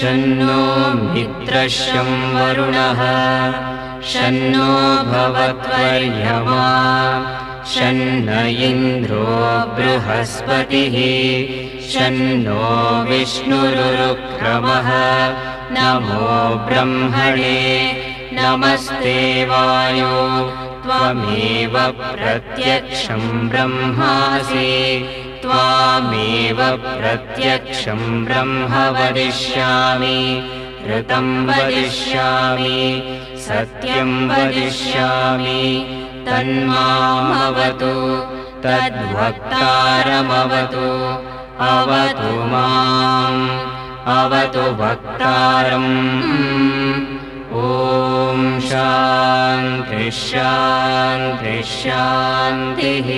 शन्नो मित्रश्यं वरुणः शन्नो भवत्वर्यमा। शन्न इन्द्रो बृहस्पतिः। शन्नो विष्णुरुक्रमः नमो ब्रह्मणे नमस्ते वायो। त्वमेव प्रत्यक्षं ब्रह्मासि। त्वामेव प्रत्यक्षं ब्रह्म वदिष्यामि ऋतं वदिष्यामि सत्यं वदिष्यामि तन्मामवतु तद्वक्तारमवतु अवतु माम् अवतु वक्तारम्। ॐ शान्तिः शान्तिः